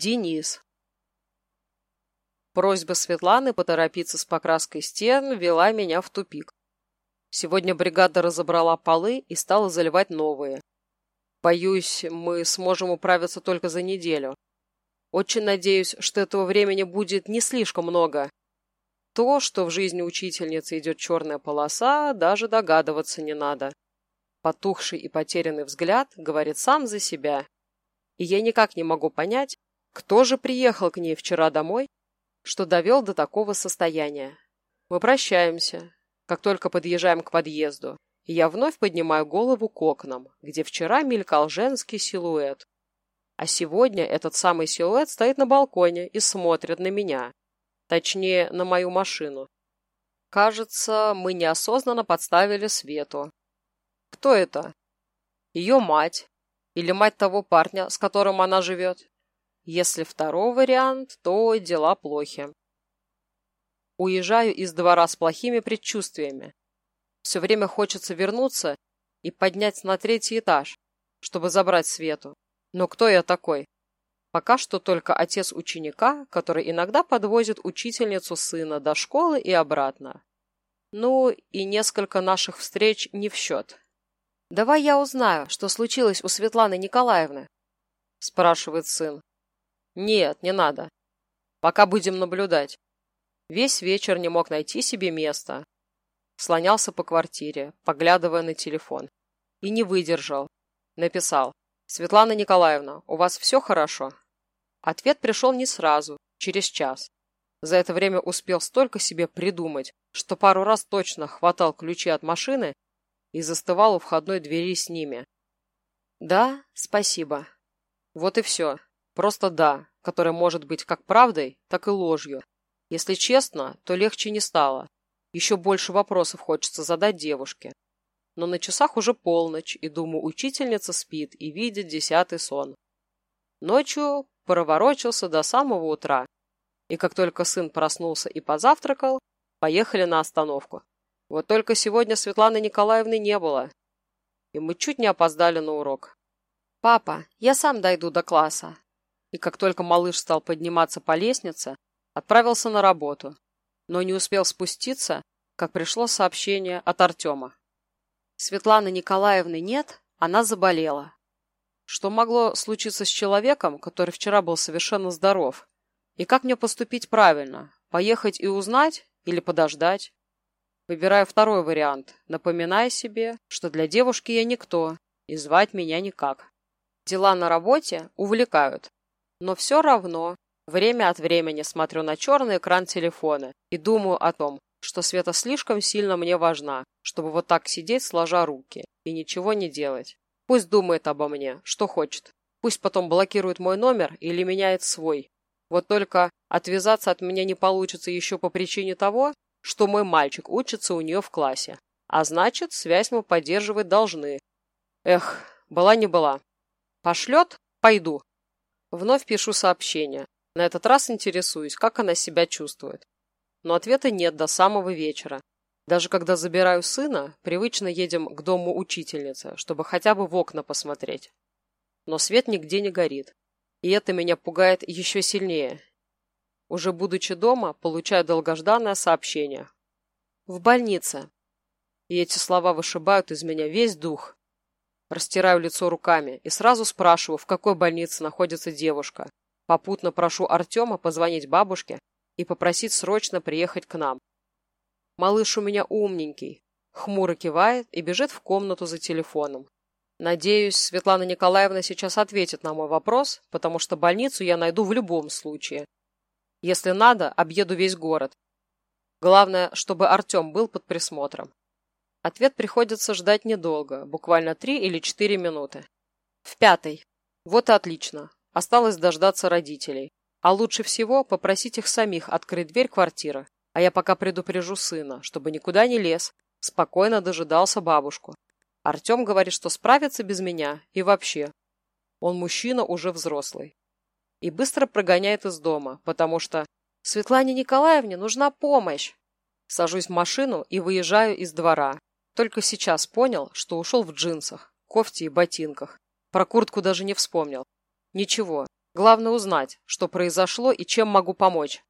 Денис. Просьба Светланы поторопиться с покраской стен вела меня в тупик. Сегодня бригада разобрала полы и стала заливать новые. Боюсь, мы сможем управиться только за неделю. Очень надеюсь, что этого времени будет не слишком много. То, что в жизни учительницы идет черная полоса, даже догадываться не надо. Потухший и потерянный взгляд говорит сам за себя. И я никак не могу понять, кто же приехал к ней вчера домой, что довел до такого состояния? Мы прощаемся, как только подъезжаем к подъезду, и я вновь поднимаю голову к окнам, где вчера мелькал женский силуэт. А сегодня этот самый силуэт стоит на балконе и смотрит на меня. Точнее, на мою машину. Кажется, мы неосознанно подставили Свету. Кто это? Ее мать. Или мать того парня, с которым она живет. Если второй вариант, то дела плохи. Уезжаю из двора с плохими предчувствиями. Все время хочется вернуться и поднять на третий этаж, чтобы забрать Свету. Но кто я такой? Пока что только отец ученика, который иногда подвозит учительницу сына до школы и обратно. Ну, и несколько наших встреч не в счет. «Давай я узнаю, что случилось у Светланы Николаевны», – спрашивает сын. Нет, не надо. Пока будем наблюдать. Весь вечер не мог найти себе места. Слонялся по квартире, поглядывая на телефон. И не выдержал. Написал. «Светлана Николаевна, у вас все хорошо?» Ответ пришел не сразу, через час. За это время успел столько себе придумать, что пару раз точно хватал ключи от машины и застывал у входной двери с ними. «Да, спасибо». Вот и все. Просто «да», которое может быть как правдой, так и ложью. Если честно, то легче не стало. Еще больше вопросов хочется задать девушке. Но на часах уже полночь, и, думаю, учительница спит и видит десятый сон. Ночью проворочился до самого утра. И как только сын проснулся и позавтракал, поехали на остановку. Вот только сегодня Светланы Николаевны не было. И мы чуть не опоздали на урок. «Папа, я сам дойду до класса», и как только малыш стал подниматься по лестнице, отправился на работу, но не успел спуститься, как пришло сообщение от Артема. Светланы Николаевны нет, она заболела. Что могло случиться с человеком, который вчера был совершенно здоров? И как мне поступить правильно? Поехать и узнать или подождать? Выбираю второй вариант, напоминая себе, что для девушки я никто, и звать меня никак. Дела на работе увлекают, но все равно время от времени смотрю на черный экран телефона и думаю о том, что Света слишком сильно мне важна, чтобы вот так сидеть, сложа руки, и ничего не делать. Пусть думает обо мне, что хочет. Пусть потом блокирует мой номер или меняет свой. Вот только отвязаться от меня не получится еще по причине того, что мой мальчик учится у нее в классе. А значит, связь мы поддерживать должны. Эх, была не была. Пошлет? Пойду. Вновь пишу сообщение. На этот раз интересуюсь, как она себя чувствует. Но ответа нет до самого вечера. Даже когда забираю сына, привычно едем к дому учительницы, чтобы хотя бы в окна посмотреть. Но свет нигде не горит. И это меня пугает еще сильнее. Уже будучи дома, получаю долгожданное сообщение. В больнице. И эти слова вышибают из меня весь дух. Растираю лицо руками и сразу спрашиваю, в какой больнице находится девушка. Попутно прошу Артема позвонить бабушке и попросить срочно приехать к нам. Малыш у меня умненький. Хмуро кивает и бежит в комнату за телефоном. Надеюсь, Светлана Николаевна сейчас ответит на мой вопрос, потому что больницу я найду в любом случае. Если надо, объеду весь город. Главное, чтобы Артем был под присмотром. Ответ приходится ждать недолго, буквально три или четыре минуты. В пятой. Вот и отлично. Осталось дождаться родителей. А лучше всего попросить их самих открыть дверь квартиры. А я пока предупрежу сына, чтобы никуда не лез, спокойно дожидался бабушку. Артем говорит, что справится без меня и вообще. Он мужчина уже взрослый. И быстро прогоняет из дома, потому что Светлане Николаевне нужна помощь. Сажусь в машину и выезжаю из двора, только сейчас понял, что ушел в джинсах, кофте и ботинках. Про куртку даже не вспомнил. Ничего, Главное узнать, что произошло и чем могу помочь.